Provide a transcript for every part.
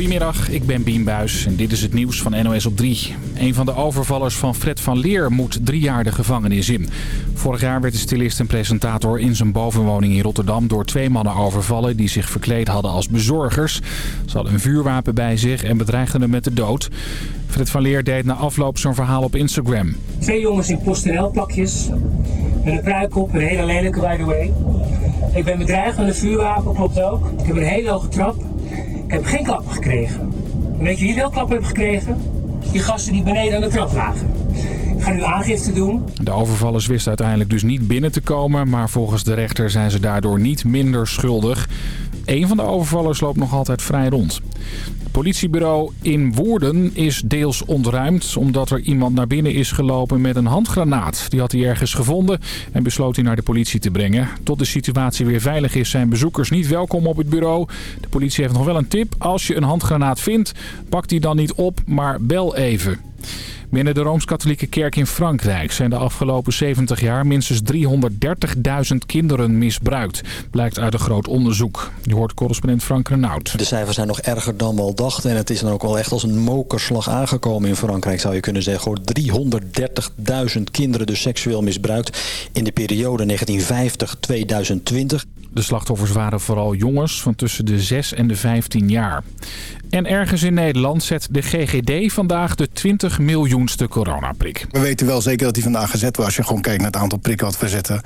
Goedemiddag, ik ben Bien Buis en dit is het nieuws van NOS op 3. Een van de overvallers van Fred van Leer moet drie jaar de gevangenis in. Vorig jaar werd de stilist en presentator in zijn bovenwoning in Rotterdam... door twee mannen overvallen die zich verkleed hadden als bezorgers. Ze hadden een vuurwapen bij zich en bedreigden hem met de dood. Fred van Leer deed na afloop zo'n verhaal op Instagram. Twee jongens in PostNL-pakjes. Met een pruik op, een hele lelijke by the way. Ik ben bedreigd met een vuurwapen, klopt ook. Ik heb een hele hoge trap. Heb geen klappen gekregen. En weet je wie wel klappen heeft gekregen? Die gasten die beneden aan de trap lagen. Ik ga nu aangifte doen. De overvallers wisten uiteindelijk dus niet binnen te komen... maar volgens de rechter zijn ze daardoor niet minder schuldig. Een van de overvallers loopt nog altijd vrij rond. Politiebureau in Woerden is deels ontruimd... omdat er iemand naar binnen is gelopen met een handgranaat. Die had hij ergens gevonden en besloot hij naar de politie te brengen. Tot de situatie weer veilig is zijn bezoekers niet welkom op het bureau. De politie heeft nog wel een tip. Als je een handgranaat vindt, pak die dan niet op, maar bel even. Binnen de Rooms-Katholieke Kerk in Frankrijk zijn de afgelopen 70 jaar minstens 330.000 kinderen misbruikt. Blijkt uit een groot onderzoek. Je hoort correspondent Frank Renaud. De cijfers zijn nog erger dan we al dachten. En het is dan ook wel echt als een mokerslag aangekomen in Frankrijk zou je kunnen zeggen. 330.000 kinderen dus seksueel misbruikt in de periode 1950-2020. De slachtoffers waren vooral jongens van tussen de 6 en de 15 jaar. En ergens in Nederland zet de GGD vandaag de 20 miljoenste coronaprik. We weten wel zeker dat die vandaag gezet was. Als je gewoon kijkt naar het aantal prikken wat we zetten.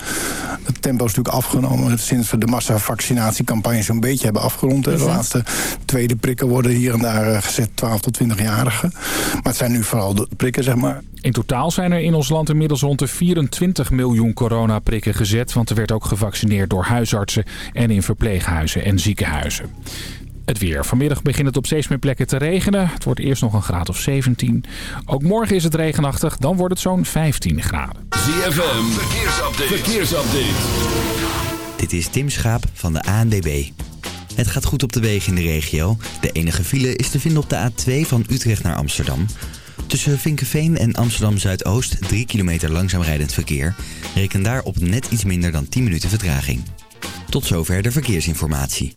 Het tempo is natuurlijk afgenomen sinds we de massavaccinatiecampagne zo'n beetje hebben afgerond. De laatste tweede prikken worden hier en daar eh, gezet, 12 tot 20-jarigen. Maar het zijn nu vooral de prikken, zeg maar. In totaal zijn er in ons land inmiddels rond de 24 miljoen coronaprikken gezet. Want er werd ook gevaccineerd door huisartsen en in verpleeghuizen en ziekenhuizen. Het weer. Vanmiddag begint het op steeds meer plekken te regenen. Het wordt eerst nog een graad of 17. Ook morgen is het regenachtig. Dan wordt het zo'n 15 graden. ZFM. Verkeersupdate. Verkeersupdate. Dit is Tim Schaap van de ANDB. Het gaat goed op de wegen in de regio. De enige file is te vinden op de A2 van Utrecht naar Amsterdam. Tussen Vinkenveen en Amsterdam Zuidoost 3 kilometer langzaam rijdend verkeer. Reken daar op net iets minder dan 10 minuten vertraging. Tot zover de verkeersinformatie.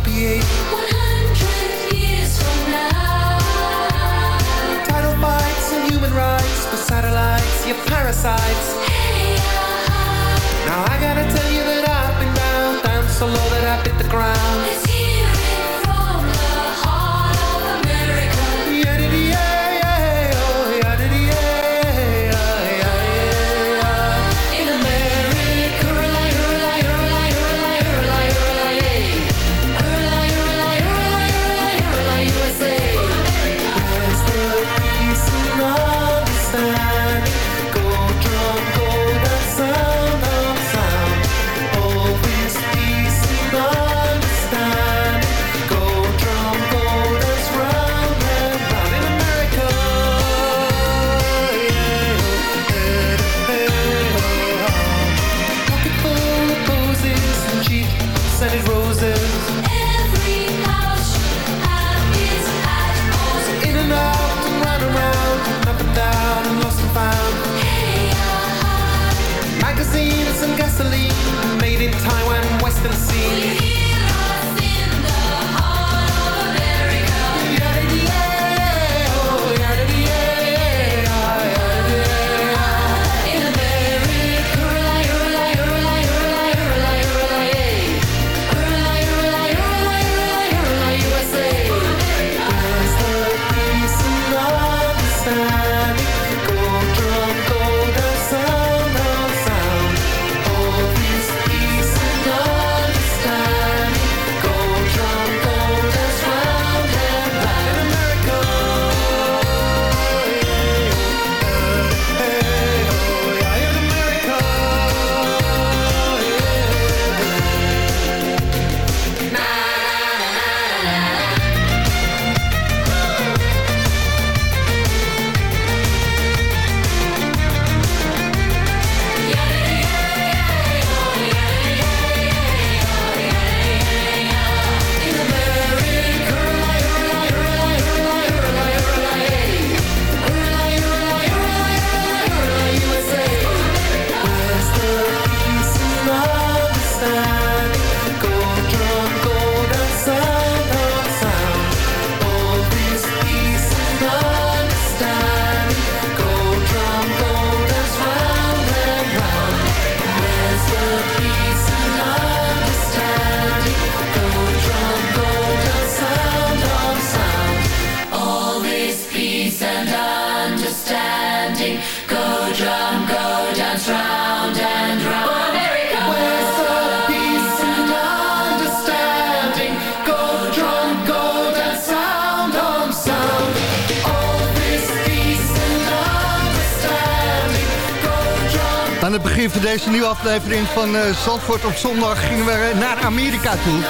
Opiate. 100 years from now. Title fights and human rights for satellites, you parasites. Hey, uh, Now I gotta tell you that I've been down, down so low that I hit the ground. Zandvoort op zondag gingen we naar Amerika toe.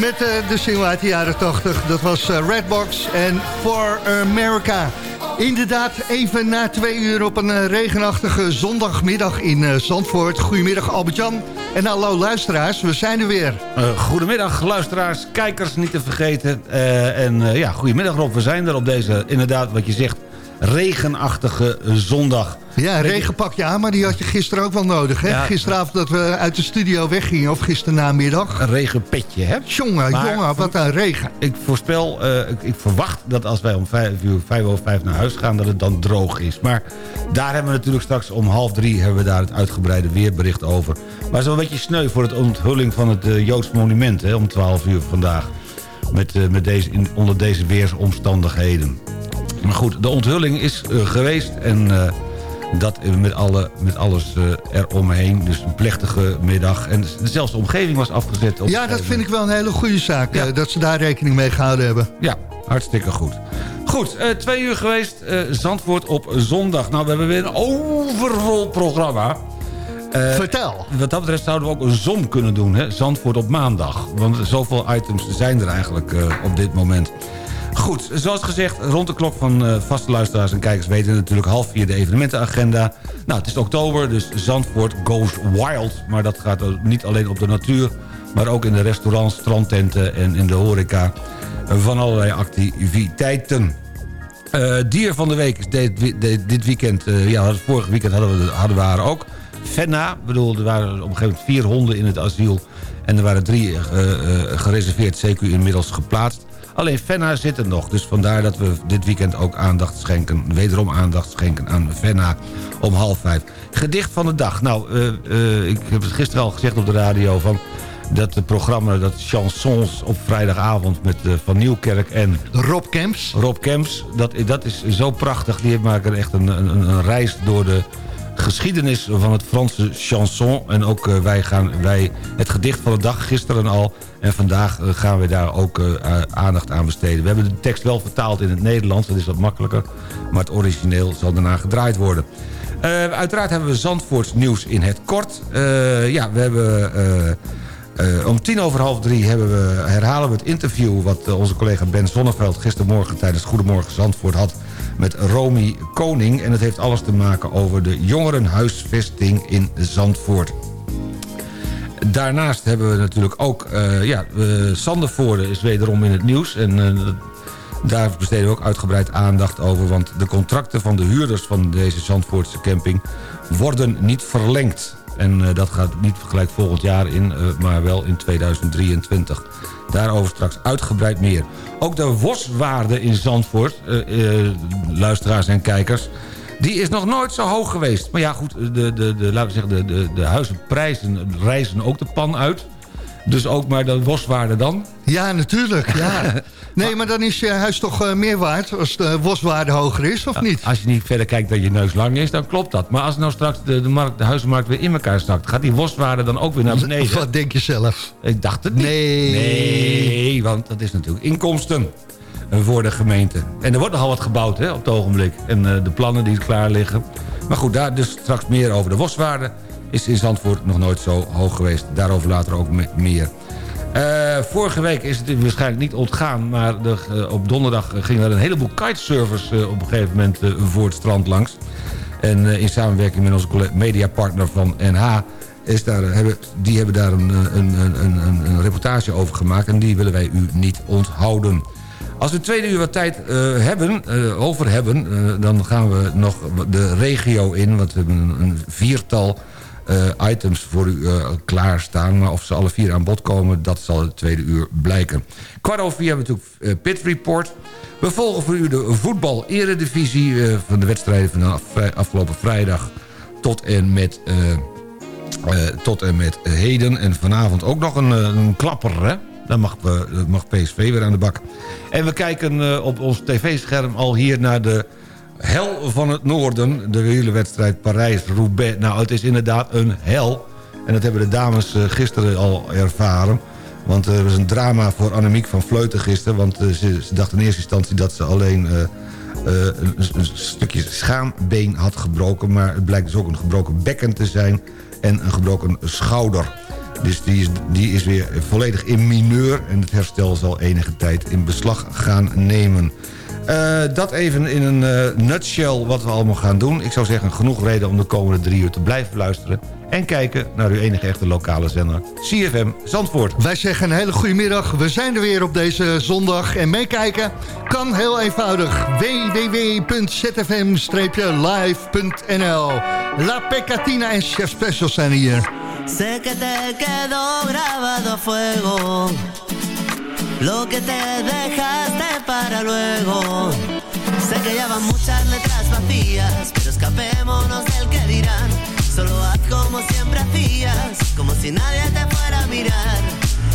Met eh, de single uit de jaren 80. Dat was eh, Redbox en For America. Inderdaad, even na twee uur op een eh, regenachtige zondagmiddag in eh, Zandvoort. Goedemiddag Albert-Jan en hallo luisteraars, we zijn er weer. Eh, goedemiddag luisteraars, kijkers niet te vergeten. Eh, en eh, ja, goedemiddag Rob, we zijn er op deze, inderdaad wat je zegt, regenachtige zondag. Ja, een regenpakje aan, maar die had je gisteren ook wel nodig. Hè? Ja. Gisteravond dat we uit de studio weggingen, of gisternamiddag. Een regenpetje, hè? Jongen, Maar- jongen, wat een regen. Ik voorspel, eh, ik, ik verwacht dat als wij om vijf uur, vijf over vijf naar huis gaan... dat het dan droog is. Maar daar hebben we natuurlijk straks om half drie... hebben we daar het uitgebreide weerbericht over. Maar het is wel een beetje sneu voor het onthulling van het eh, Joods monument... Hè, om 12 uur vandaag. Met, eh, met deze, in, onder deze weersomstandigheden. Maar goed, de onthulling is eh, geweest en... eh, dat eh, met, alle, met alles eromheen. Dus een plechtige middag. En zelfs de omgeving was afgezet. op Ja, dat vind ik wel een hele goede zaak, dat ze daar rekening mee gehouden hebben. Ja, hartstikke goed. Goed, twee uur geweest. Zandvoort op zondag. Nou, we hebben weer een overvol programma. Vertel. Wat dat betreft zouden we ook een zom kunnen doen. Hè? Zandvoort op maandag. Want zoveel items zijn er eigenlijk op dit moment. Goed, zoals gezegd, rond de klok van eh, vaste luisteraars en kijkers... weten natuurlijk half vier de evenementenagenda. Nou, het is oktober, dus Zandvoort goes wild. Maar dat gaat niet alleen op de natuur... maar ook in de restaurants, strandtenten en in de horeca... van allerlei activiteiten. Eh, dier van de week is dit, dit- weekend... eh, ja, vorig weekend hadden we, hadden we haar ook. Fenna, ik bedoel, er waren op een gegeven moment vier honden in het asiel... en er waren drie gereserveerd, CQ inmiddels geplaatst. Alleen Fenna zit er nog, dus vandaar dat we dit weekend ook aandacht schenken... wederom aandacht schenken aan Fenna om half vijf. Gedicht van de dag. Nou, eh, eh, ik heb het gisteren al gezegd op de radio... van dat het programma, dat chansons op vrijdagavond... met eh, Van Nieuwkerk en... Rob Kemps. Rob Kemps, dat, dat is zo prachtig. Die maken echt een, een, een reis door de geschiedenis van het Franse chanson. En ook eh, wij gaan wij het gedicht van de dag gisteren al. En vandaag eh, gaan we daar ook eh, aandacht aan besteden. We hebben de tekst wel vertaald in het Nederlands. Dat is wat makkelijker. Maar het origineel zal daarna gedraaid worden. Uiteraard hebben we Zandvoorts nieuws in het kort. Ja, we hebben... om tien over half drie we, herhalen we het interview... wat onze collega Ben Zonneveld gistermorgen tijdens Goedemorgen Zandvoort had... met Romy Koning. En het heeft alles te maken over de jongerenhuisvesting in Zandvoort. Daarnaast hebben we natuurlijk ook... eh ja, Sandervoorde is wederom in het nieuws. En eh, daar besteden we ook uitgebreid aandacht over... want de contracten van de huurders van deze Zandvoortse camping... worden niet verlengd. En eh, dat gaat niet gelijk volgend jaar in, eh, maar wel in 2023. Daarover straks uitgebreid meer. Ook de waswaarde in Zandvoort, eh, luisteraars en kijkers... die is nog nooit zo hoog geweest. Maar ja, goed, de, de, de, laten we zeggen, de, de, de huizenprijzen reizen ook de pan uit. Dus ook maar de waswaarde dan. Ja, natuurlijk. Ja. Nee, maar dan is je huis toch eh, meer waard als de waswaarde hoger is, of niet? Als je niet verder kijkt dat je neus lang is, dan klopt dat. Maar als nou straks de, de, markt, de huizenmarkt weer in elkaar zakt... gaat die waswaarde dan ook weer naar beneden? Wat denk je zelf? Ik dacht het niet. Nee. Nee, want dat is natuurlijk inkomsten eh, voor de gemeente. En er wordt nogal wat gebouwd hè, op het ogenblik. En eh, de plannen die klaar liggen. Maar goed, daar dus straks meer over. De waswaarde is in Zandvoort nog nooit zo hoog geweest. Daarover later ook me- meer. Eh, vorige week is het waarschijnlijk niet ontgaan... maar eh, op donderdag gingen er een heleboel kitesurfers uh, op een gegeven moment eh, voor het strand langs. En eh, in samenwerking met onze mediapartner van NH... Is daar, eh, hebben, die hebben daar een, eh, een, een, een, reportage over gemaakt... en die willen wij u niet onthouden. Als we tweede uur wat tijd eh, hebben, eh, over hebben... eh, dan gaan we nog de regio in... want we hebben een, viertal eh, items voor u eh, klaarstaan. Maar of ze alle vier aan bod komen, dat zal het tweede uur blijken. Kwart over vier hebben we natuurlijk eh, Pit Report. We volgen voor u de voetbal-eredivisie... eh, van de wedstrijden van afgelopen vrijdag tot en met... eh, eh, tot en met heden. En vanavond ook nog een, eh, een klapper, hè? Dan mag, eh, dan mag PSV weer aan de bak. En we kijken eh, op ons tv-scherm al hier naar de hel van het noorden. De wielerwedstrijd Parijs-Roubaix. Nou, het is inderdaad een hel. En dat hebben de dames eh, gisteren al ervaren. Want er was een drama voor Annemiek van Vleuten gisteren. Want eh, ze, dacht in eerste instantie dat ze alleen... eh, eh, een, een stukje schaambeen had gebroken... maar het blijkt dus ook een gebroken bekken te zijn... en een gebroken schouder. Dus die is, die is weer volledig in mineur... en het herstel zal enige tijd in beslag gaan nemen. Eh, dat even in een eh, nutshell wat we allemaal gaan doen. Ik zou zeggen, genoeg reden om de komende drie uur te blijven luisteren... en kijken naar uw enige echte lokale zender, CFM Zandvoort. Wij zeggen een hele goede middag. We zijn er weer op deze zondag. En meekijken kan heel eenvoudig. www.zfm-live.nl La Pecatina en Chef Special zijn hier. Sé que te quedó grabado a fuego Lo que te dejaste para luego. Sé que ya van muchas letras vacías Pero escapémonos del que dirán. Solo haz como siempre hacías Como si nadie te fuera a mirar.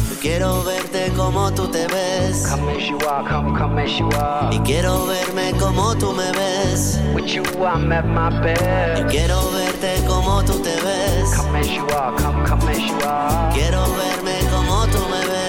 Yo quiero verte como tú te ves. Come as you are, come, come as you are. Y quiero verme como tú me ves. With you, I'm at my best. Yo quiero verte como tú te ves. Come as you are, come, come as you are. Quiero verme como tú me ves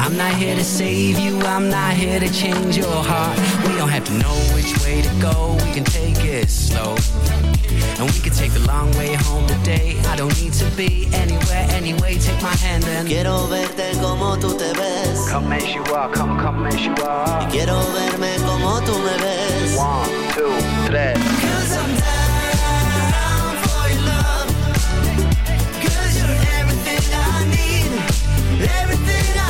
I'm not here to save you, I'm not here to change your heart. We don't have to know which way to go, we can take it slow. And we can take the long way home today. I don't need to be anywhere anyway. Take my hand and Quiero verte como tú te ves. Come as you are, come, come as you are. Y quiero verme como tú me ves. One, two, three. Cause I'm down for your love. Cause you're everything I need. Everything I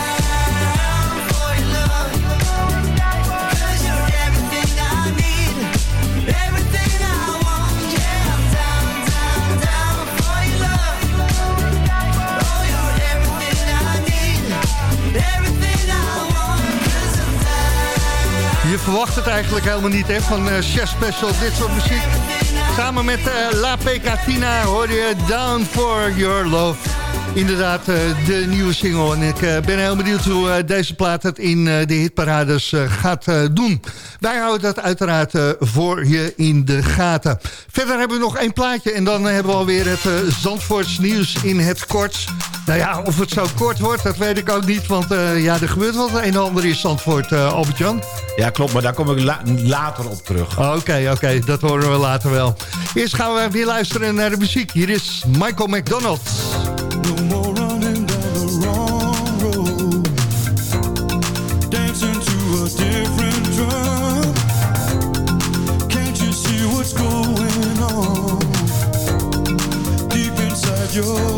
verwacht het eigenlijk helemaal niet hè, van eh, Chef Special, dit soort muziek. Samen met eh, La Pecatina hoor je Down for Your Love. Inderdaad, eh, de nieuwe single. En ik ben heel benieuwd hoe deze plaat het in de hitparades gaat doen. Wij houden dat uiteraard voor je in de gaten. Verder hebben we nog één plaatje en dan hebben we alweer het Zandvoorts nieuws in het kort. Nou ja, of het zo kort wordt, dat weet ik ook niet. Want eh, ja, er gebeurt wel het een en ander in Zandvoort, eh, Albert-Jan. Ja, klopt, maar daar kom ik la- later op terug. Oké, oké, dat horen we later wel. Eerst gaan we weer luisteren naar de muziek. Hier is Michael McDonald. dancing to a different drum. Can't you see what's going on deep inside your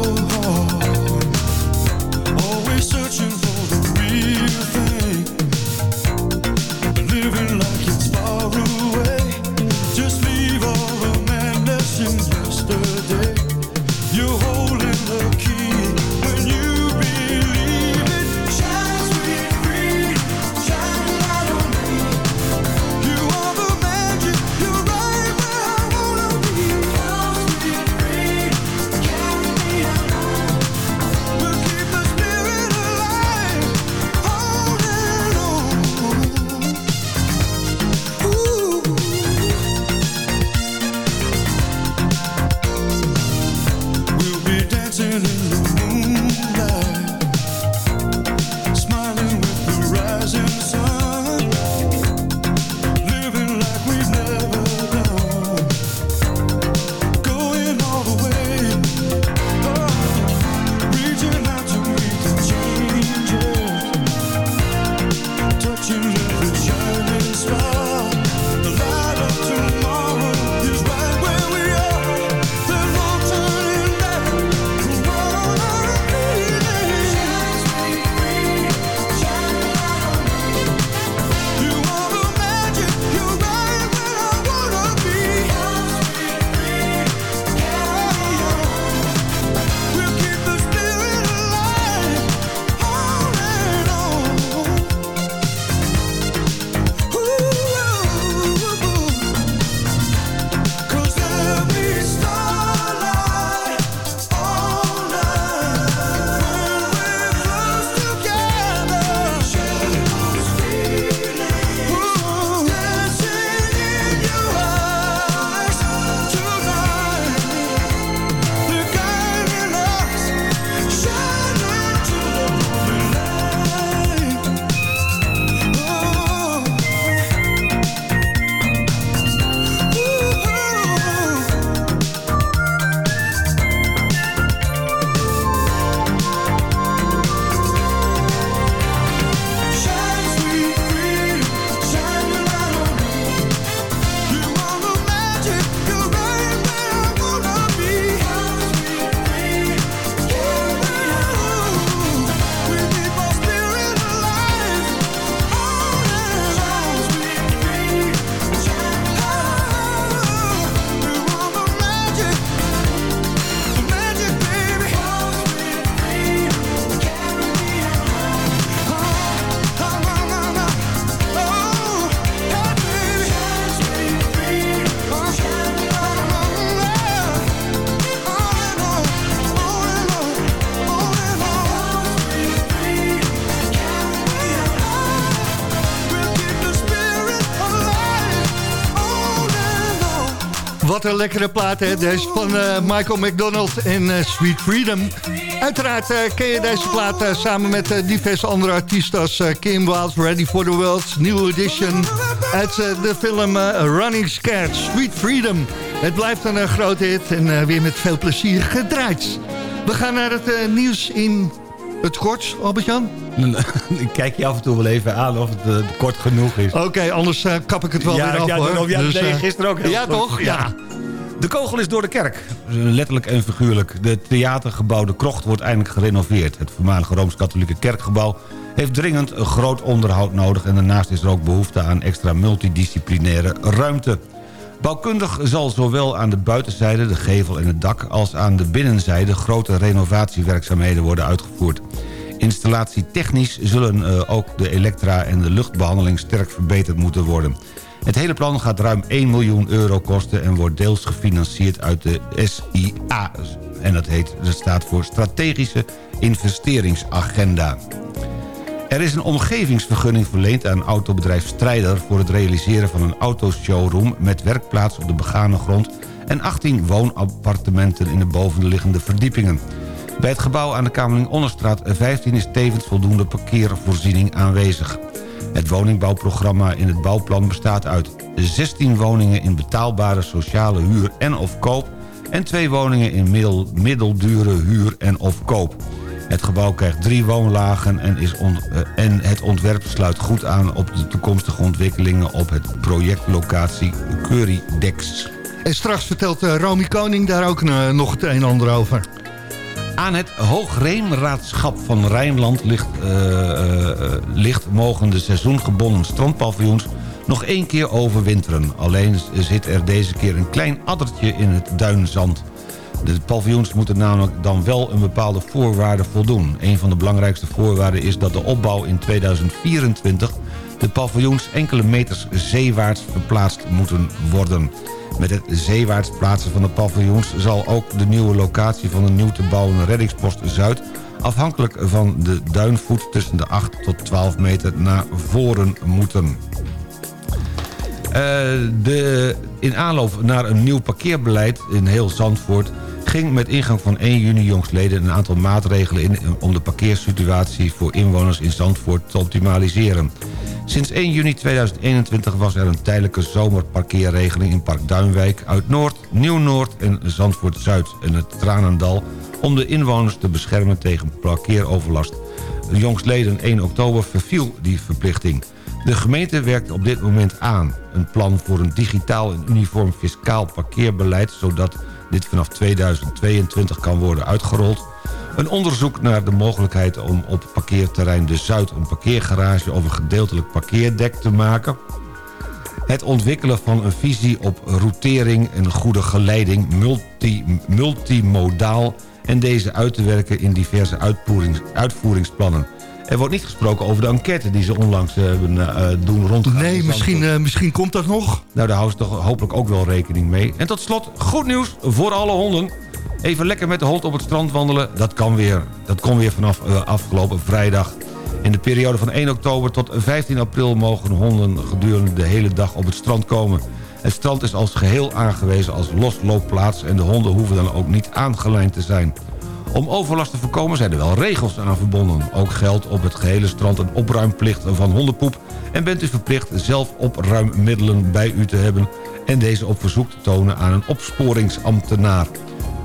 een lekkere plaat, hè? Deze van eh, Michael McDonald en eh, Sweet Freedom. Uiteraard eh, ken je deze plaat eh, samen met eh, diverse andere artiesten... als eh, Kim Wilde, Ready for the World, New Edition... uit eh, de film eh, Running Scared, Sweet Freedom. Het blijft een eh, grote hit en eh, weer met veel plezier gedraaid. We gaan naar het eh, nieuws in het kort, Albert-Jan. ik kijk je af en toe wel even aan of het eh, kort genoeg is. Oké, anders eh, kap ik het wel ja, weer af, ja, hoor. Ja, Dus, eh, gisteren ook heel Ja, toch? Ja. De kogel is door de kerk. Letterlijk en figuurlijk. De theatergebouw De Krocht wordt eindelijk gerenoveerd. Het voormalige Rooms-Katholieke kerkgebouw heeft dringend een groot onderhoud nodig... en daarnaast is er ook behoefte aan extra multidisciplinaire ruimte. Bouwkundig zal zowel aan de buitenzijde, de gevel en het dak... als aan de binnenzijde grote renovatiewerkzaamheden worden uitgevoerd. Installatie technisch zullen eh, ook de elektra en de luchtbehandeling sterk verbeterd moeten worden. Het hele plan gaat ruim 1 miljoen euro kosten... en wordt deels gefinancierd uit de SIA. En dat, heet, dat staat voor Strategische Investeringsagenda. Er is een omgevingsvergunning verleend aan autobedrijf Strijder... voor het realiseren van een autoshowroom met werkplaats op de begane grond... en 18 woonappartementen in de bovenliggende verdiepingen. Bij het gebouw aan de Kamerling Onderstraat 15 is tevens voldoende parkeervoorziening aanwezig. Het woningbouwprogramma in het bouwplan bestaat uit 16 woningen in betaalbare sociale huur en of koop... en twee woningen in middel, middeldure huur en of koop. Het gebouw krijgt drie woonlagen en, is eh, en het ontwerp sluit goed aan... op de toekomstige ontwikkelingen op het projectlocatie Currydex. En straks vertelt eh, Romy Koning daar ook eh, nog het een en ander over. Aan het Hoogreemraadschap van Rijnland ligt, eh, eh, ligt mogen de seizoengebonden strandpaviljoens nog één keer overwinteren. Alleen zit er deze keer een klein addertje in het duinzand. De paviljoens moeten namelijk dan wel een bepaalde voorwaarde voldoen. Een van de belangrijkste voorwaarden is dat de opbouw in 2024... de paviljoens enkele meters zeewaarts verplaatst moeten worden. Met het zeewaarts plaatsen van de paviljoens... zal ook de nieuwe locatie van de nieuw te bouwen reddingspost Zuid... afhankelijk van de duinvoet tussen de 8 tot 12 meter naar voren moeten. Eh, de, in aanloop naar een nieuw parkeerbeleid in heel Zandvoort... ging met ingang van 1 juni jongstleden een aantal maatregelen in... om de parkeersituatie voor inwoners in Zandvoort te optimaliseren. Sinds 1 juni 2021 was er een tijdelijke zomerparkeerregeling in Park Duinwijk... uit Noord, Nieuw-Noord en Zandvoort-Zuid en het Tranendal... om de inwoners te beschermen tegen parkeeroverlast. Jongstleden 1 oktober verviel die verplichting. De gemeente werkt op dit moment aan. Een plan voor een digitaal en uniform fiscaal parkeerbeleid... zodat dit vanaf 2022 kan worden uitgerold. Een onderzoek naar de mogelijkheid om op parkeerterrein De Zuid... een parkeergarage of een gedeeltelijk parkeerdek te maken. Het ontwikkelen van een visie op routering en goede geleiding... Multi, multimodaal en deze uit te werken in diverse uitvoerings, uitvoeringsplannen. Er wordt niet gesproken over de enquête die ze onlangs eh, hebben eh, doen rondgaan. Nee, misschien, eh, misschien komt dat nog. Nou, daar houden ze toch hopelijk ook wel rekening mee. En tot slot, goed nieuws voor alle honden. Even lekker met de hond op het strand wandelen, dat kan weer. Dat kon weer vanaf eh, afgelopen vrijdag. In de periode van 1 oktober tot 15 april mogen honden gedurende de hele dag op het strand komen. Het strand is als geheel aangewezen als losloopplaats... en de honden hoeven dan ook niet aangelijnd te zijn. Om overlast te voorkomen zijn er wel regels aan verbonden. Ook geldt op het gehele strand een opruimplicht van hondenpoep... en bent u verplicht zelf opruimmiddelen bij u te hebben... en deze op verzoek te tonen aan een opsporingsambtenaar.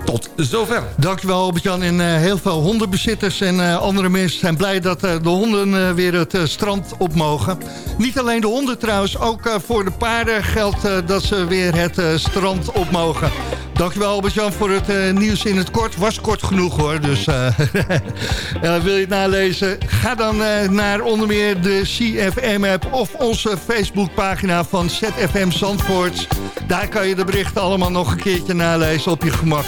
Tot zover. Dankjewel Albert-Jan. En eh, heel veel hondenbezitters en eh, andere mensen zijn blij dat eh, de honden weer het strand op mogen. Niet alleen de honden trouwens, ook voor de paarden geldt dat ze weer het strand op mogen. Dankjewel Albert-Jan voor het nieuws in het kort. Was kort genoeg hoor, dus wil je het nalezen? Ga dan naar onder meer de CFM-app of onze Facebookpagina van ZFM Zandvoort. Daar kan je de berichten allemaal nog een keertje nalezen op je gemak.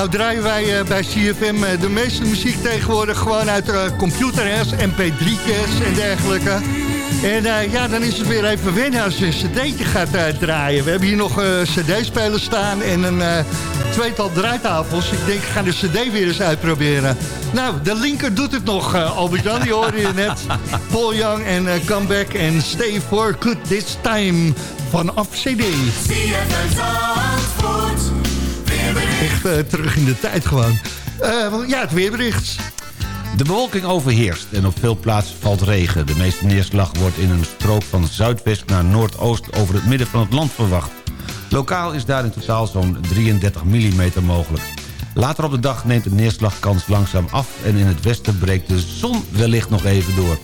Nou draaien wij eh, bij CFM eh, de meeste muziek tegenwoordig gewoon uit uh, computers, mp3'tjes en dergelijke. En eh, ja, dan is het weer even wennen als je een cd'tje gaat eh, draaien. We hebben hier nog eh, cd-spelers staan en een eh, tweetal draaitafels. Ik denk, ik ga de cd weer eens uitproberen. Nou, de linker doet het nog, eh Albert-Jan, die hoorde je net. Paul Young en eh, Comeback en Stay for Good This Time vanaf cd. Echt eh, terug in de tijd gewoon. Eh, ja, het weerbericht. De bewolking overheerst en op veel plaatsen valt regen. De meeste neerslag wordt in een strook van zuidwest naar noordoost over het midden van het land verwacht. Lokaal is daar in totaal zo'n 33 mm mogelijk. Later op de dag neemt de neerslagkans langzaam af... en in het westen breekt de zon wellicht nog even door.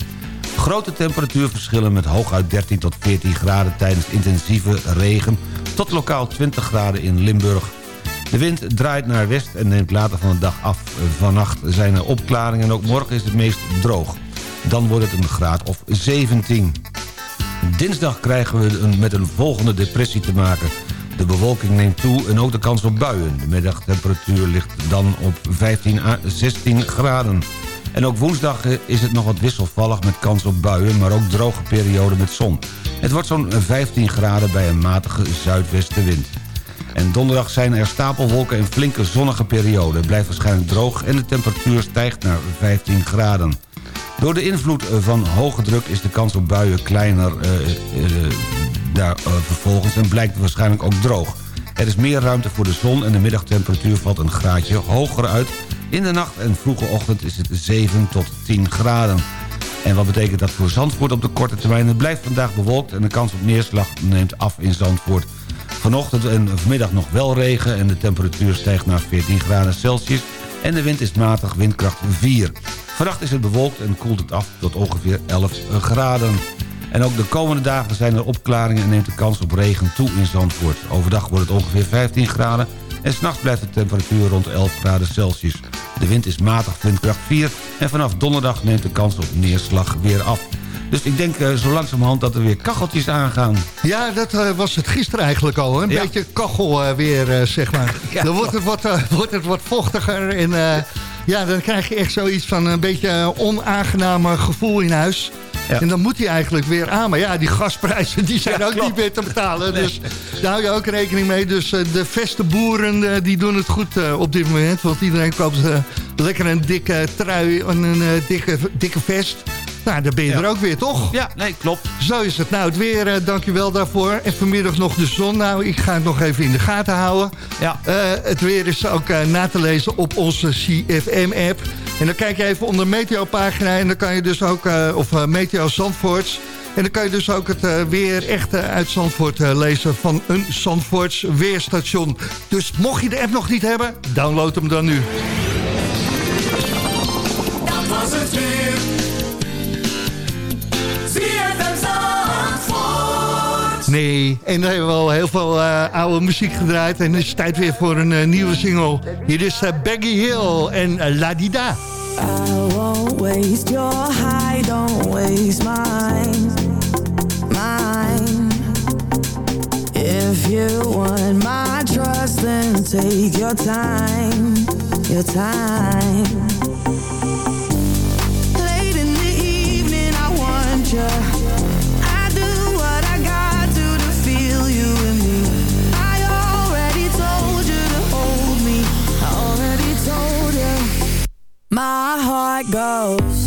Grote temperatuurverschillen met hooguit 13 tot 14 graden... tijdens intensieve regen tot lokaal 20 graden in Limburg. De wind draait naar west en neemt later van de dag af. Vannacht zijn er opklaringen en ook morgen is het meest droog. Dan wordt het een graad of 17. Dinsdag krijgen we met een volgende depressie te maken. De bewolking neemt toe en ook de kans op buien. De middagtemperatuur ligt dan op 15 à 16 graden. En ook woensdag is het nog wat wisselvallig met kans op buien... maar ook droge perioden met zon. Het wordt zo'n 15 graden bij een matige zuidwestenwind. En donderdag zijn er stapelwolken en flinke zonnige perioden. Het blijft waarschijnlijk droog en de temperatuur stijgt naar 15 graden. Door de invloed van hoge druk is de kans op buien kleiner eh, eh, daar, eh, vervolgens... en blijkt waarschijnlijk ook droog. Er is meer ruimte voor de zon en de middagtemperatuur valt een graadje hoger uit. In de nacht en vroege ochtend is het 7 tot 10 graden. En wat betekent dat voor Zandvoort op de korte termijn? Het blijft vandaag bewolkt en de kans op neerslag neemt af in Zandvoort. Vanochtend en vanmiddag nog wel regen en de temperatuur stijgt naar 14 graden Celsius... en de wind is matig, windkracht 4. Vannacht is het bewolkt en koelt het af tot ongeveer 11 graden. En ook de komende dagen zijn er opklaringen en neemt de kans op regen toe in Zandvoort. Overdag wordt het ongeveer 15 graden en s'nachts blijft de temperatuur rond 11 graden Celsius. De wind is matig, windkracht 4 en vanaf donderdag neemt de kans op neerslag weer af. Dus ik denk eh, zo langzamerhand dat er weer kacheltjes aangaan. Ja, dat eh, was het gisteren eigenlijk al. Een Ja. beetje kachel eh, weer, zeg maar. Ja, dan wordt het, wat, wordt het wat vochtiger. En ja, dan krijg je echt zoiets van een beetje onaangename gevoel in huis. Ja. En dan moet hij eigenlijk weer aan. Maar ja, die gasprijzen die zijn Ja, ook klopt. niet meer te betalen. Nee. Dus daar hou je ook rekening mee. Dus de veste boeren die doen het goed op dit moment. Want iedereen koopt lekker een dikke trui en een dikke, dikke vest. Nou, dan ben je Ja. er ook weer, toch? Ja, nee, klopt. Zo is het. Nou, het weer, eh, dankjewel daarvoor. En vanmiddag nog de zon. Nou, ik ga het nog even in de gaten houden. Ja. Eh, het weer is ook eh, na te lezen op onze CFM-app. En dan kijk je even onder Meteo-pagina... en dan kan je dus ook, of Meteo Zandvoorts... En dan kan je dus ook het weer echt uit Zandvoort lezen van een Zandvoorts weerstation. Dus mocht je de app nog niet hebben, download hem dan nu. Nee, en dan hebben we al heel veel eh, oude muziek gedraaid. En het is tijd weer voor een eh, nieuwe single. Hier is eh, Baggy Hill en La Dida. I won't waste your high, don't waste mine, mine. If you want my trust, then take your time, your time. Late in the evening, I want you. My heart goes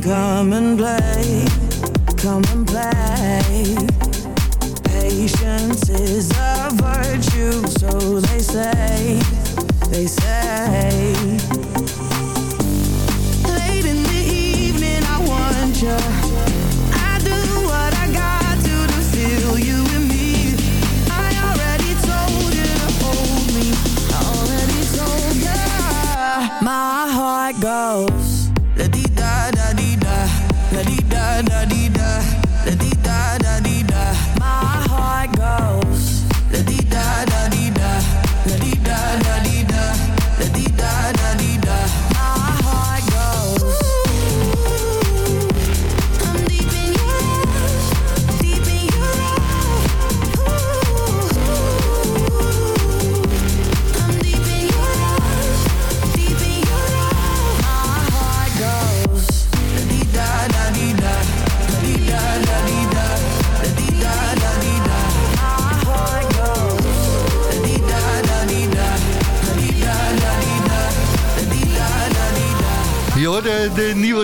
Come and play, come and play.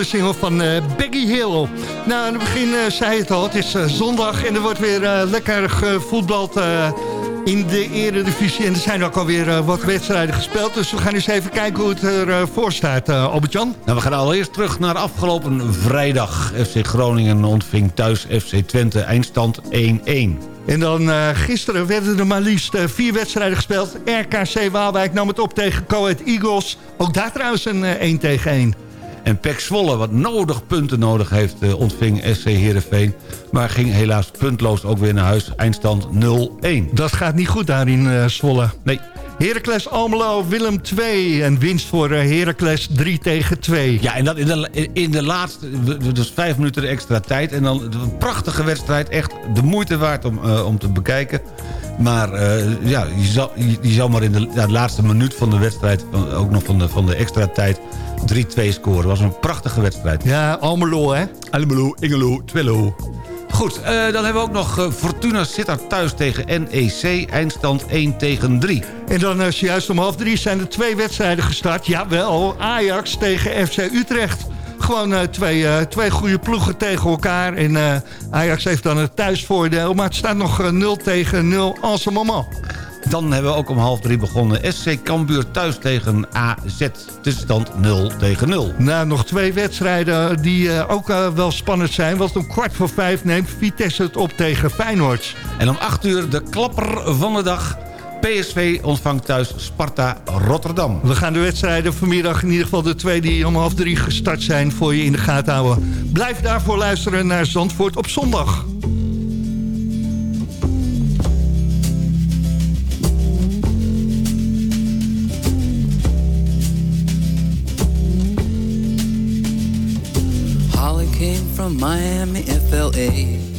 Single van eh, Baggy Hill. Nou, aan het begin eh, zei het al, het is eh, zondag en er wordt weer lekker gevoetbald in de eredivisie. En er zijn ook alweer wat wedstrijden gespeeld. Dus we gaan eens even kijken hoe het ervoor voor staat, Albert-Jan. Nou, we gaan allereerst terug naar afgelopen vrijdag. FC Groningen ontving thuis FC Twente eindstand 1-1. En dan gisteren werden er maar liefst vier wedstrijden gespeeld. RKC Waalwijk nam het op tegen Coed Eagles. Ook daar trouwens een eh, 1 tegen 1. En Pek Zwolle, wat nodig punten nodig heeft, eh, ontving SC Heerenveen. Maar ging helaas puntloos ook weer naar huis. Eindstand 0-1. Dat gaat niet goed daar in eh, Zwolle. Nee. Heracles Almelo, Willem 2. En winst voor eh, Heracles 3 tegen 2. Ja, en dat in de, in de laatste, dus vijf minuten extra tijd. En dan een prachtige wedstrijd. Echt de moeite waard om, om te bekijken. Maar eh, ja, je zou, je, je zou maar in de, ja, de laatste minuut van de wedstrijd... van- ook nog van de, van de extra tijd 3-2 scoren. was een prachtige wedstrijd. Ja, Almelo hè? Almelo, Ingelo, Twillo. Goed, eh, dan hebben we ook nog eh, Fortuna Sittard thuis tegen NEC. Eindstand 1 tegen 3. En dan is juist om half drie zijn er twee wedstrijden gestart. Jawel, Ajax tegen FC Utrecht. Gewoon eh, twee, eh, twee goede ploegen tegen elkaar. En eh, Ajax heeft dan het thuisvoordeel. Maar het staat nog eh, 0 tegen 0 als een moment. Dan hebben we ook om half drie begonnen. SC Cambuur thuis tegen AZ. Tussenstand 0 tegen 0. Nou, nog twee wedstrijden die ook wel spannend zijn. Want om kwart voor vijf neemt Vitesse het op tegen Feyenoord. En om 8 uur de klapper van de dag. PSV ontvangt thuis Sparta Rotterdam. We gaan de wedstrijden vanmiddag, in ieder geval de twee die om half drie gestart zijn... voor je in de gaten houden. Blijf daarvoor luisteren naar Zandvoort op zondag. Holly came from Miami, FLA.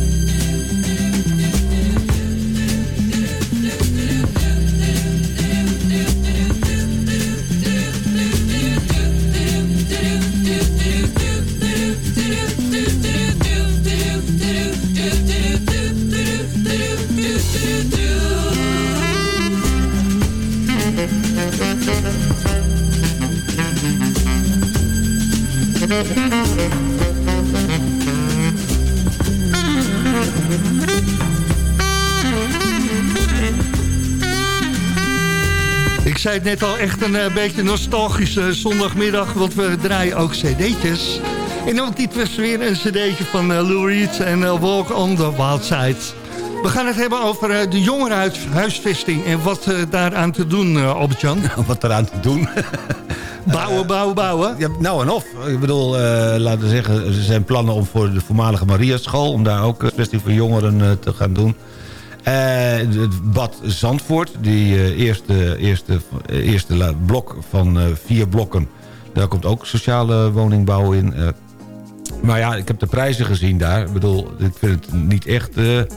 net al, echt een eh, beetje nostalgische zondagmiddag, want we draaien ook cd'tjes. En ook dit was weer een cd'tje van eh, Lou Reed en eh, Walk on the Wild Side. We gaan het hebben over de jongerenhuisvesting en wat daaraan te doen, Albert-Jan. Wat eraan te doen? Bouwen, bouwen, bouwen. Ja, nou en of. Ik bedoel, laten we zeggen, er zijn plannen om voor de voormalige Mariaschool... om daar ook een kwestie voor jongeren te gaan doen. Eh, het bad Zandvoort, die eh, eerste, eerste, eh, eerste blok van vier blokken... daar komt ook sociale woningbouw in. maar ja, ik heb de prijzen gezien daar. Ik bedoel, ik vind het niet echt... dus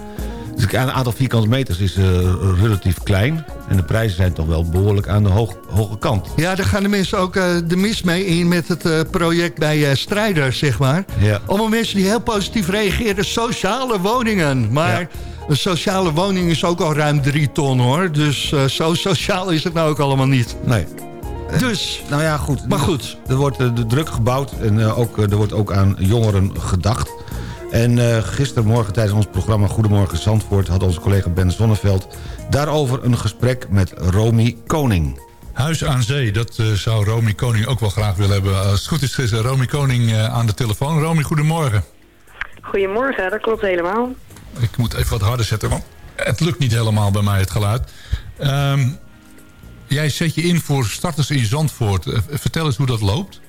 het aantal vierkante meters is relatief klein. En de prijzen zijn toch wel behoorlijk aan de hoog, hoge kant. Ja, daar gaan de mensen ook de mis mee in met het project bij Strijder, zeg maar. Ja. Allemaal mensen die heel positief reageren. Sociale woningen. Maar een sociale woning is ook al ruim drie ton, hoor. Dus eh, zo sociaal is het nou ook allemaal niet. Nee. Dus, nou ja, goed. Maar goed. Er wordt de druk gebouwd en eh, ook, er wordt ook aan jongeren gedacht. En eh gistermorgen tijdens ons programma Goedemorgen Zandvoort... had onze collega Ben Zonneveld daarover een gesprek met Romy Koning. Huis aan zee, dat eh, zou Romy Koning ook wel graag willen hebben. Als het goed is, is Romy Koning eh, aan de telefoon. Romy, goedemorgen. Goedemorgen, dat klopt helemaal. Ik moet even wat harder zetten, want het lukt niet helemaal bij mij, het geluid. Ehm, jij zet je in voor starters in Zandvoort. Eh, vertel eens hoe dat loopt.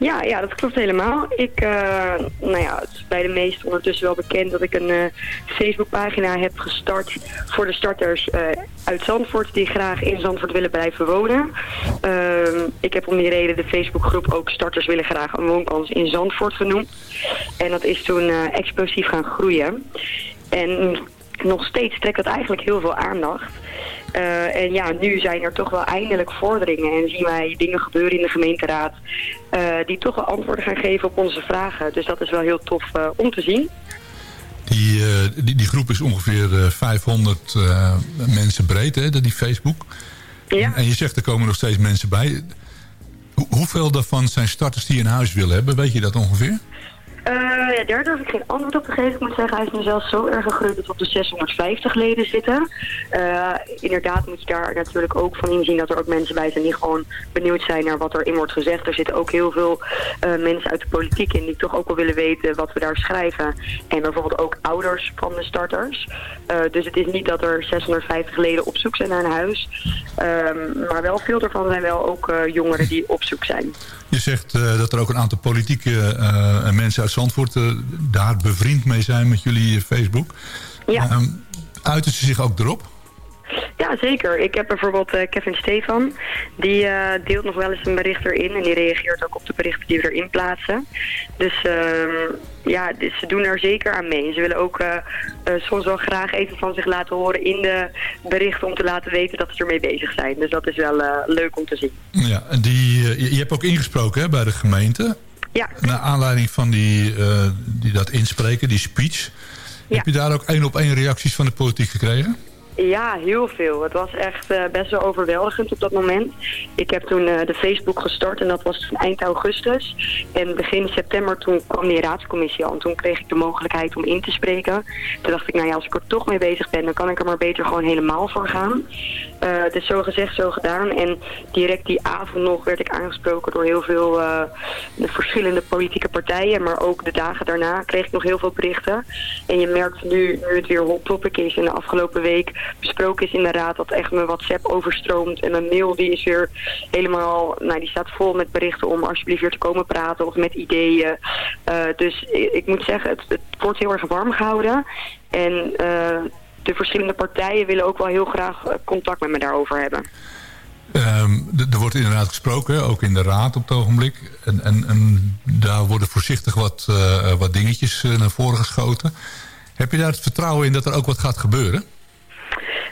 Ja, ja, dat klopt helemaal. Ik, eh, nou ja, het is bij de meesten ondertussen wel bekend dat ik een eh, Facebookpagina heb gestart voor de starters eh, uit Zandvoort die graag in Zandvoort willen blijven wonen. Ehm, ik heb om die reden de Facebookgroep ook starters willen graag een woonkans in Zandvoort genoemd. En dat is toen explosief gaan groeien. En nog steeds trekt dat eigenlijk heel veel aandacht. Eh, en ja, nu zijn er toch wel eindelijk vorderingen en zien wij dingen gebeuren in de gemeenteraad eh, die toch wel antwoorden gaan geven op onze vragen. Dus dat is wel heel tof eh, om te zien. Die, die, die groep is ongeveer eh, 500 eh, mensen breed, hè, die Facebook. Ja. En je zegt er komen nog steeds mensen bij. Hoe- hoeveel daarvan zijn starters die een huis willen hebben? Weet je dat ongeveer? Eh, ja, daar durf ik geen antwoord op te geven. Ik moet zeggen, hij is nu zelfs zo erg gegroeid dat we op de 650 leden zitten. Eh, inderdaad moet je daar natuurlijk ook van inzien dat er ook mensen bij zijn die gewoon benieuwd zijn naar wat erin wordt gezegd. Er zitten ook heel veel eh, mensen uit de politiek in die toch ook wel willen weten wat we daar schrijven. En bijvoorbeeld ook ouders van de starters. Dus het is niet dat er 650 leden op zoek zijn naar een huis. Ehm, maar wel veel daarvan zijn wel ook jongeren die op zoek zijn. Je zegt eh, dat er ook een aantal politieke eh, mensen uit Zandvoort... eh, daar bevriend mee zijn met jullie Facebook. Ja. Ehm, uiten ze zich ook erop? Ja, zeker. Ik heb bijvoorbeeld eh, Kevin Stefan. Die eh, deelt nog wel eens een bericht erin. En die reageert ook op de berichten die we erin plaatsen. Dus ehm, ja, dus ze doen er zeker aan mee. Ze willen ook eh, soms wel graag even van zich laten horen in de berichten... om te laten weten dat ze ermee bezig zijn. Dus dat is wel leuk om te zien. Ja, en die, je, hebt ook ingesproken hè, bij de gemeente. Ja. Naar aanleiding van die, die dat inspreken, die speech. Heb je daar ook één op één reacties van de politiek gekregen? Ja, heel veel. Het was echt eh, best wel overweldigend op dat moment. Ik heb toen eh, de Facebook gestart en dat was eind augustus. En begin september toen kwam die raadscommissie al. En toen kreeg ik de mogelijkheid om in te spreken. Toen dacht ik, nou ja, als ik er toch mee bezig ben, dan kan ik er maar beter gewoon helemaal voor gaan. Eh, het is zo gezegd, zo gedaan. En direct die avond nog werd ik aangesproken door heel veel eh, de verschillende politieke partijen. Maar ook de dagen daarna kreeg ik nog heel veel berichten. En je merkt nu, nu het weer hot topic is en de afgelopen week besproken is in de raad dat echt mijn WhatsApp overstroomt. En mijn mail die is weer helemaal, nou die staat vol met berichten om alsjeblieft weer te komen praten of met ideeën. Eh, dus ik, moet zeggen, het, het wordt heel erg warm gehouden. En de verschillende partijen willen ook wel heel graag eh, contact met me daarover hebben. Ehm, er wordt inderdaad gesproken, ook in de raad op het ogenblik. En, en, en daar worden voorzichtig wat, eh, wat dingetjes eh, naar voren geschoten. Heb je daar het vertrouwen in dat er ook wat gaat gebeuren?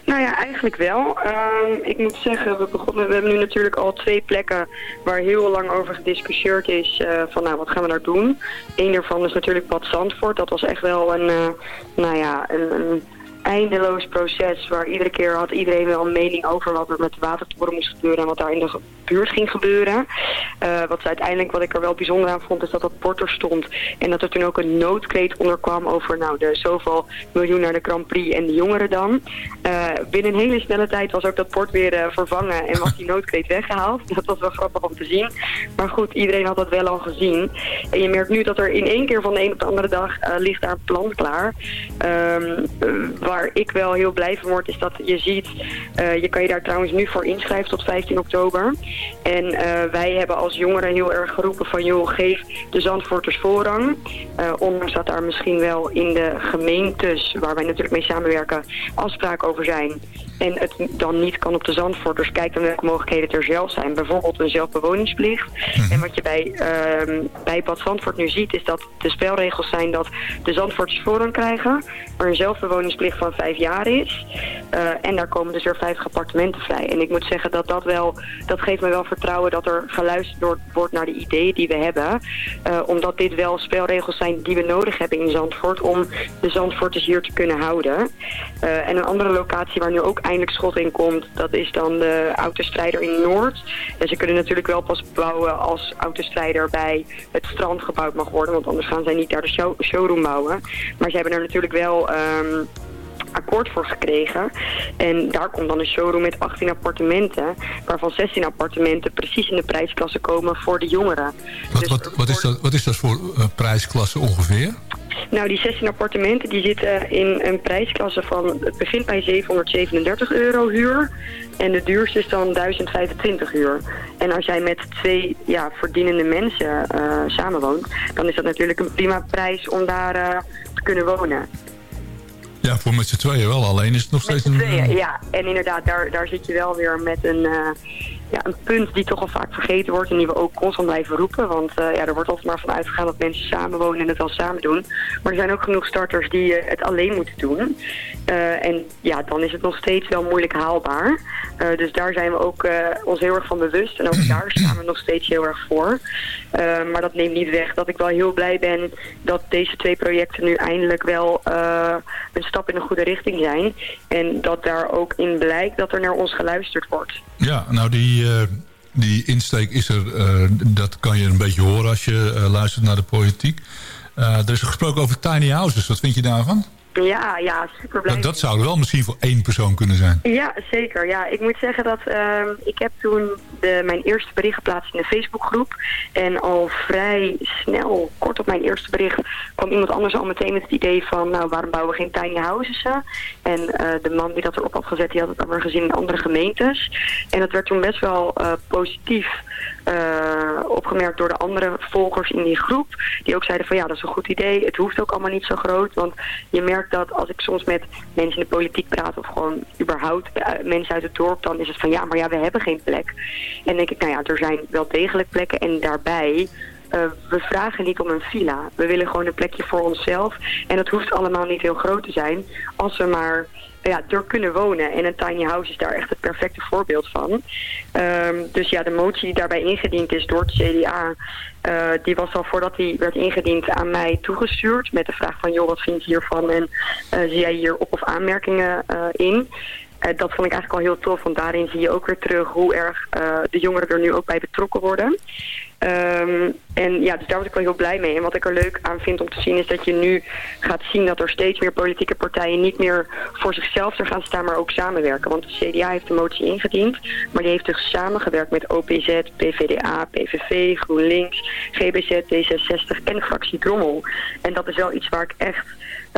Nou ja, eigenlijk wel. Ehm, ik moet zeggen, we, begonnen, we hebben nu natuurlijk al twee plekken waar heel lang over gediscussieerd is van nou, wat gaan we daar doen. Eén daarvan is natuurlijk Bad Zandvoort. Dat was echt wel een, nou ja, een, een eindeloos proces waar iedere keer had iedereen wel een mening over wat er met de watertoren moest gebeuren en wat daar in de buurt ging gebeuren. Eh, wat ze uiteindelijk, wat ik er wel bijzonder aan vond, is dat dat bord er stond. En dat er toen ook een noodkreet onder kwam over nou, de zoveel miljoen naar de Grand Prix en de jongeren dan. Eh, binnen een hele snelle tijd was ook dat bord weer eh, vervangen en was die noodkreet weggehaald. Dat was wel grappig om te zien. Maar goed, iedereen had dat wel al gezien. En je merkt nu dat er in één keer van de een op de andere dag ligt daar een plan klaar. Ehm, eh, waar ik wel heel blij van word is dat je ziet, eh, je kan je daar trouwens nu voor inschrijven tot 15 oktober. En eh, wij hebben als jongeren heel erg geroepen van joh, geef de Zandvoorters voorrang. Eh, ondanks dat daar misschien wel in de gemeentes, waar wij natuurlijk mee samenwerken, afspraken over zijn. En het dan niet kan op de Zandvoorters, kijk dan welke mogelijkheden er zelf zijn. Bijvoorbeeld een zelfbewoningsplicht. En wat je bij, ehm, bij Bad Zandvoort nu ziet, is dat de spelregels zijn dat de Zandvoorters voorrang krijgen. Er een zelfbewoningsplicht van vijf jaar is. Eh, en daar komen dus weer 50 appartementen vrij. En ik moet zeggen dat dat wel, dat geeft me wel vertrouwen dat er geluisterd wordt- wordt naar de ideeën die we hebben. Eh, omdat dit wel spelregels zijn die we nodig hebben in Zandvoort om de Zandvoorters hier te kunnen houden. Eh, en een andere locatie waar nu ook eindelijk schot in komt, dat is dan de autostrijder in Noord. En ze kunnen natuurlijk wel pas bouwen als autostrijder bij het strand gebouwd mag worden, want anders gaan zij niet daar de show- showroom bouwen. Maar ze hebben er natuurlijk wel... ehm, akkoord voor gekregen. En daar komt dan een showroom met 18 appartementen, waarvan 16 appartementen precies in de prijsklasse komen voor de jongeren. Wat, wat, wat, is, dat, wat is dat voor eh, prijsklasse ongeveer? Nou, die 16 appartementen die zitten in een prijsklasse van... Het begint bij 737 euro huur. En de duurste is dan 1025 uur. En als jij met twee ja, verdienende mensen eh, samenwoont... dan is dat natuurlijk een prima prijs om daar eh, te kunnen wonen. Ja, voor met z'n tweeën wel. Alleen is het nog steeds een... Tweeën, ja. En inderdaad, daar, daar zit je wel weer met een, eh, ja, een punt die toch al vaak vergeten wordt... en die we ook constant blijven roepen. Want eh, ja, er wordt altijd maar van uitgegaan dat mensen samenwonen en het wel samen doen. Maar er zijn ook genoeg starters die eh, het alleen moeten doen. Eh, en ja, dan is het nog steeds wel moeilijk haalbaar. Dus daar zijn we ook ons heel erg van bewust. En ook daar staan we nog steeds heel erg voor. Eh, maar dat neemt niet weg dat ik wel heel blij ben dat deze twee projecten nu eindelijk wel eh, een stap in de goede richting zijn. En dat daar ook in blijkt dat er naar ons geluisterd wordt. Ja, nou die, eh, die insteek is er, eh, dat kan je een beetje horen als je luistert naar de politiek. Er is gesproken over tiny houses, wat vind je daarvan? Ja, ja, super blij. Dat, dat zou wel misschien voor één persoon kunnen zijn. Ja, zeker. Ja, ik moet zeggen dat ehm, ik heb toen de, mijn eerste bericht geplaatst in de Facebookgroep. En al vrij snel, kort op mijn eerste bericht, kwam iemand anders al meteen met het idee van, nou, waarom bouwen we geen tiny houses? hè? En eh, de man die dat erop had gezet, die had het dan weer gezien in andere gemeentes. En dat werd toen best wel eh, positief eh, opgemerkt door de andere volgers in die groep. Die ook zeiden van ja, dat is een goed idee. Het hoeft ook allemaal niet zo groot. Want je merkt dat als ik soms met mensen in de politiek praat... of gewoon überhaupt eh, mensen uit het dorp... dan is het van ja, maar ja, we hebben geen plek. En denk ik, nou ja, er zijn wel degelijk plekken. En daarbij... eh, we vragen niet om een villa. We willen gewoon een plekje voor onszelf. En dat hoeft allemaal niet heel groot te zijn. Als we maar ja, er kunnen wonen. En een tiny house is daar echt het perfecte voorbeeld van. Ehm, dus ja, de motie die daarbij ingediend is door het CDA... eh, die was al voordat die werd ingediend aan mij toegestuurd... met de vraag van, joh, wat vind je hiervan? En eh, zie jij hier op- of aanmerkingen eh, in? Eh, dat vond ik eigenlijk al heel tof, want daarin zie je ook weer terug... hoe erg eh, de jongeren er nu ook bij betrokken worden... Ehm, en ja, dus daar word ik wel heel blij mee. En wat ik er leuk aan vind om te zien is dat je nu gaat zien dat er steeds meer politieke partijen niet meer voor zichzelf er gaan staan, maar ook samenwerken. Want de CDA heeft de motie ingediend, maar die heeft dus samengewerkt met OPZ, PVDA, PVV, GroenLinks, GBZ, D66 en fractie Drommel. En dat is wel iets waar ik echt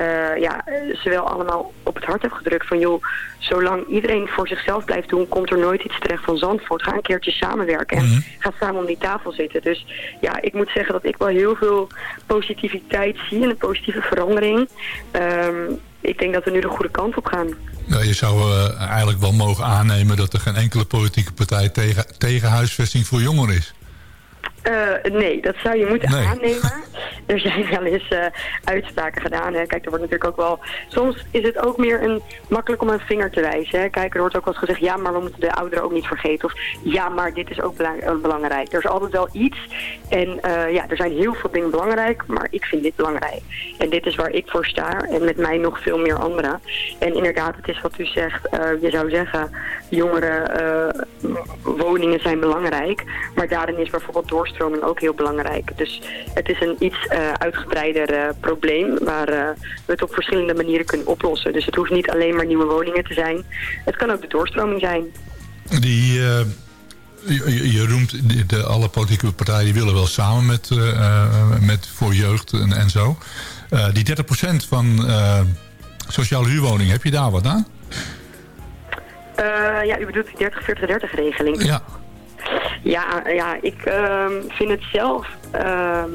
eh, ja, ze wel allemaal op het hart heb gedrukt van joh, zolang iedereen voor zichzelf blijft doen, komt er nooit iets terecht van Zandvoort. Ga een keertje samenwerken en ga samen om die tafel zitten. Dus ja, ik moet zeggen dat ik wel heel veel positiviteit zie en een positieve verandering. Ehm, ik denk dat we nu de goede kant op gaan. Ja, je zou eh, eigenlijk wel mogen aannemen dat er geen enkele politieke partij tegen, tegen huisvesting voor jongeren is. Eh, nee, dat zou je moeten Nee. aannemen. Er zijn wel eens eh, uitspraken gedaan. Hè. Kijk, er wordt natuurlijk ook wel... Soms is het ook meer een, makkelijk om een vinger te wijzen. Hè. Kijk, er wordt ook wel eens gezegd... ja, maar we moeten de ouderen ook niet vergeten. Of ja, maar dit is ook belang- eh, belangrijk. Er is altijd wel iets. En ja, er zijn heel veel dingen belangrijk. Maar ik vind dit belangrijk. En dit is waar ik voor sta. En met mij nog veel meer anderen. En inderdaad, het is wat u zegt. je zou zeggen, jongeren woningen zijn belangrijk. Maar daarin is bijvoorbeeld doorstroming ook heel belangrijk. Dus het is een iets eh, uitgebreider eh, probleem waar eh, we het op verschillende manieren kunnen oplossen. Dus het hoeft niet alleen maar nieuwe woningen te zijn. Het kan ook de doorstroming zijn. Die, je, je- roemt de, de- alle politieke partijen die willen wel samen met, met voor jeugd en, en zo. Die 30% van sociale huurwoningen, heb je daar wat aan? Ja, u bedoelt die 30-40-30 regeling. Ja. Ja, ja ik ehm, vind het zelf ehm,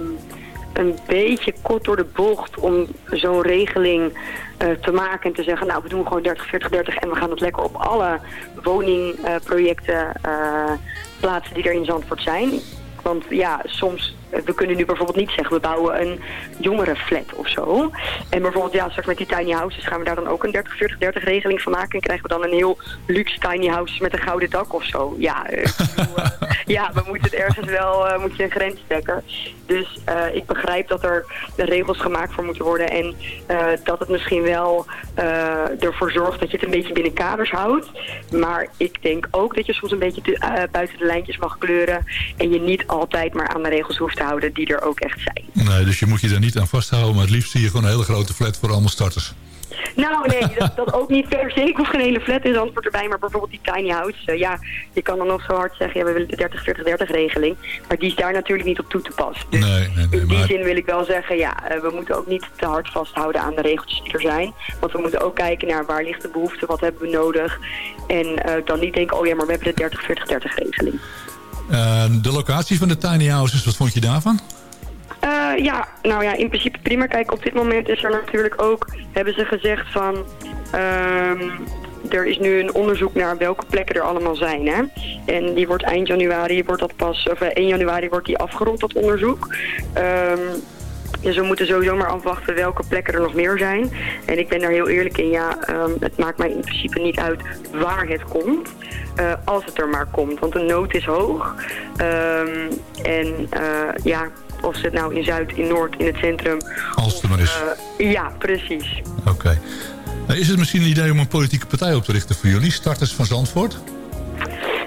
een beetje kort door de bocht om zo'n regeling eh, te maken en te zeggen, nou we doen gewoon 30, 40, 30 en we gaan het lekker op alle woningprojecten eh, plaatsen die er in Zandvoort zijn. Want ja, soms, we kunnen nu bijvoorbeeld niet zeggen, we bouwen een jongerenflat of zo. En bijvoorbeeld, ja, straks met die tiny houses gaan we daar dan ook een 30, 40, 30 regeling van maken. En krijgen we dan een heel luxe tiny house met een gouden dak of zo. Ja, eh, eh, ja we moeten het ergens wel, eh, moet je een grens trekken. Dus ik begrijp dat er regels gemaakt voor moeten worden. En dat het misschien wel ervoor zorgt dat je het een beetje binnen kaders houdt. Maar ik denk ook dat je soms een beetje te- buiten de lijntjes mag kleuren. En je niet altijd maar aan de regels hoeft te houden die er ook echt zijn. Nee, dus je moet je daar niet aan vasthouden. Maar het liefst zie je gewoon een hele grote flat voor allemaal starters. Nou nee, dat, dat ook niet per se. Ik hoef geen hele flat in Zandvoort erbij, maar bijvoorbeeld die tiny house. eh, ja, je kan dan nog zo hard zeggen, ja, we willen de 30-40-30 regeling. Maar die is daar natuurlijk niet op toe te passen. Dus Nee, nee, nee. in die Maar, zin wil ik wel zeggen, ja, eh, we moeten ook niet te hard vasthouden aan de regeltjes die er zijn. Want we moeten ook kijken naar waar ligt de behoefte, wat hebben we nodig. En eh, dan niet denken, oh ja, maar we hebben de 30-40-30 regeling. Eh, de locatie van de tiny houses, wat vond je daarvan? Eh, ja, nou ja, in principe prima. Kijk, op dit moment is er natuurlijk ook, hebben ze gezegd van... ehm, er is nu een onderzoek naar welke plekken er allemaal zijn. Hè? En die wordt eind januari, wordt dat pas, of eh, 1 januari wordt die afgerond, dat onderzoek. Ehm, dus we moeten sowieso maar afwachten welke plekken er nog meer zijn. En ik ben daar heel eerlijk in, ja, ehm, het maakt mij in principe niet uit waar het komt. eh, als het er maar komt, want de nood is hoog. Ehm, en eh, ja, of het nou in Zuid, in Noord, in het centrum. Als het er maar is. eh, ja, precies. Oké. Is het misschien een idee om een politieke partij op te richten voor jullie, starters van Zandvoort?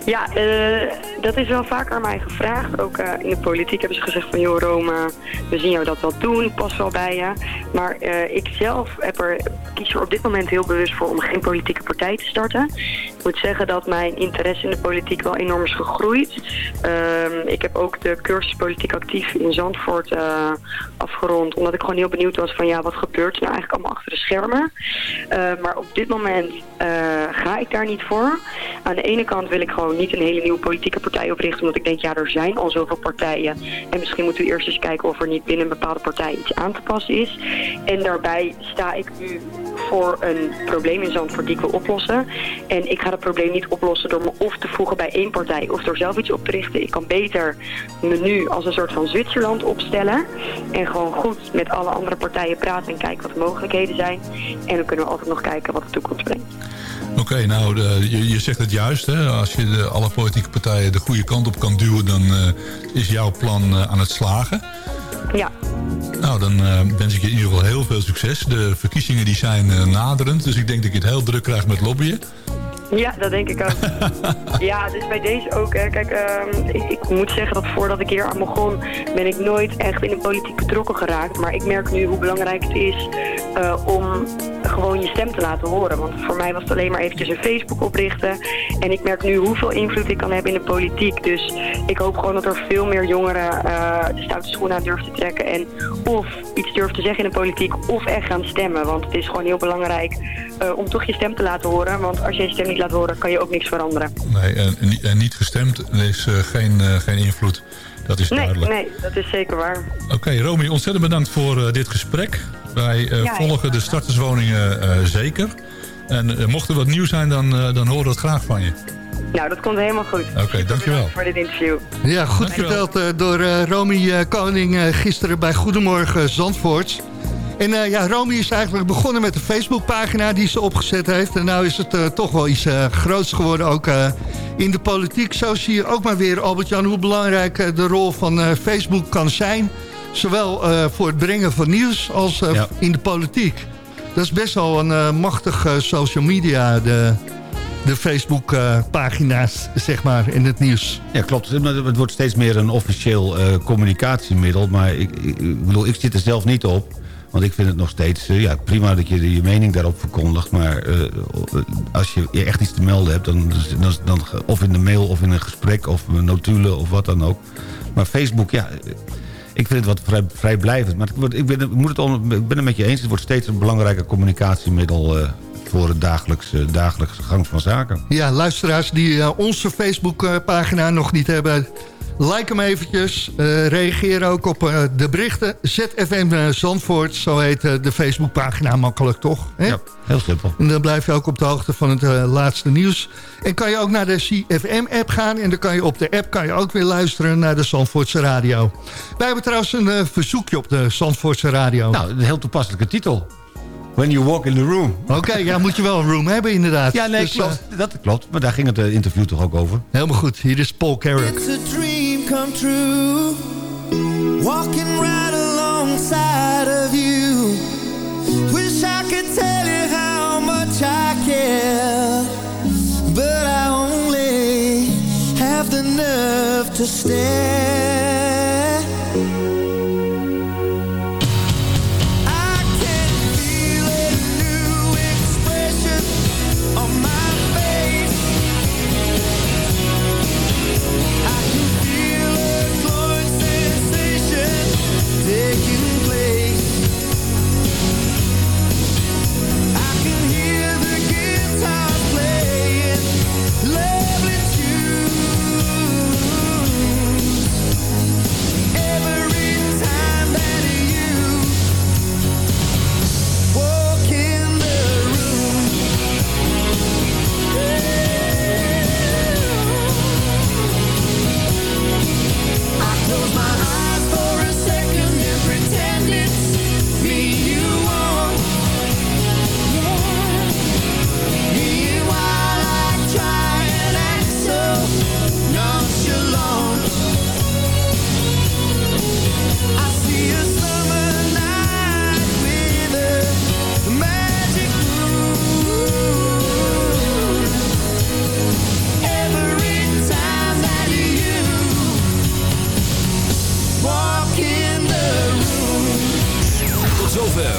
Ja, eh, dat is wel vaak aan mij gevraagd. Ook eh, in de politiek hebben ze gezegd van... joh Rome, we zien jou dat wel doen, pas wel bij je. Maar eh, ik zelf heb er, kies er op dit moment heel bewust voor... om geen politieke partij te starten. Ik moet zeggen dat mijn interesse in de politiek wel enorm is gegroeid. Ehm, ik heb ook de cursus politiek actief in Zandvoort eh, afgerond. Omdat ik gewoon heel benieuwd was van... ja, wat gebeurt er nou eigenlijk allemaal achter de schermen? Eh, maar op dit moment ga ik daar niet voor. Aan de ene kant wil ik gewoon niet een hele nieuwe politieke partij oprichten. Omdat ik denk, ja, er zijn al zoveel partijen. En misschien moeten we eerst eens kijken of er niet binnen een bepaalde partij iets aan te passen is. En daarbij sta ik nu voor een probleem in Zandvoort die ik wil oplossen. En ik ga dat probleem niet oplossen door me of te voegen bij één partij of door zelf iets op te richten. Ik kan beter me nu als een soort van Zwitserland opstellen. En gewoon goed met alle andere partijen praten en kijken wat de mogelijkheden zijn. En dan kunnen we altijd nog kijken wat de toekomst brengt. Oké, nou, de- je, je zegt het juist. Hè? Als je de, alle politieke partijen de goede kant op kan duwen... dan eh, is jouw plan eh, aan het slagen. Ja. Nou, dan eh, wens ik je in ieder geval heel veel succes. De verkiezingen die zijn naderend. Dus ik denk dat je het heel druk krijgt met lobbyen. Ja, dat denk ik ook. ja, dus bij deze ook. Hè. Kijk, ehm, ik, ik moet zeggen dat voordat ik hier aan begon, ben ik nooit echt in de politiek betrokken geraakt. Maar ik merk nu hoe belangrijk het is om gewoon je stem te laten horen. Want voor mij was het alleen maar eventjes een Facebook oprichten. En ik merk nu hoeveel invloed ik kan hebben in de politiek. Dus ik hoop gewoon dat er veel meer jongeren eh, de stoute schoenen aan durven te trekken. En of iets durven te zeggen in de politiek, of echt gaan stemmen. Want het is gewoon heel belangrijk eh, om toch je stem te laten horen. Want als je je stem niet laat horen, kan je ook niks veranderen. Nee, en, en niet- gestemd is eh, geen, geen invloed. Dat is Nee, duidelijk. nee, dat is zeker waar. Oké, Romy, ontzettend bedankt voor dit gesprek. Wij eh, Ja, volgen de starterswoningen eh, zeker. En eh, mocht er wat nieuws zijn, dan, eh, dan horen we het graag van je. Nou, dat komt helemaal goed. Oké, dankjewel. Voor dit interview. Ja, goed verteld eh, door eh, Romy eh, Koning eh, gisteren bij Goedemorgen Zandvoort. En eh, ja, Romy is eigenlijk begonnen met een Facebookpagina die ze opgezet heeft. En nou is het eh, toch wel iets eh, groots geworden, ook eh, in de politiek. Zo zie je ook maar weer, Albert-Jan, hoe belangrijk de rol van eh, Facebook kan zijn. Zowel eh, voor het brengen van nieuws als eh, Ja. in de politiek. Dat is best wel een eh, machtig eh, social media, de, de Facebook-pagina's, zeg maar, in het nieuws. Ja, klopt. Het wordt steeds meer een officieel communicatiemiddel. Maar ik, ik, ik bedoel, ik zit er zelf niet op. Want ik vind het nog steeds ja, prima dat je je mening daarop verkondigt. Maar als je echt iets te melden hebt... Dan, dan, dan, of in de mail of in een gesprek of een notulen of wat dan ook. Maar Facebook, ja... Ik vind het wat vrij, vrijblijvend. Maar ik ben, moet het ben met je eens. Het wordt steeds een belangrijker communicatiemiddel... eh, voor het dagelijkse, dagelijkse gang van zaken. Ja, luisteraars die eh, onze Facebook-pagina nog niet hebben... like hem eventjes. Eh, reageer ook op eh, de berichten. ZFM eh, Zandvoort, zo heet eh, de Facebook-pagina makkelijk, toch? Hè? Ja, heel simpel. En dan blijf je ook op de hoogte van het eh, laatste nieuws. En kan je ook naar de CFM-app gaan. En dan kan je op de app kan je ook weer luisteren naar de Zandvoortse radio. Wij hebben trouwens een verzoekje op de Zandvoortse radio. Nou, een heel toepasselijke titel. When you walk in the room. Oké, ja, moet je wel een room hebben inderdaad. Ja, nee, Dus, klopt. dat klopt. Maar daar ging het interview toch ook over. helemaal goed, hier is Paul Carrick. Come true. Walking right alongside of you. Wish I could tell you how much I care. But I only have the nerve to stare.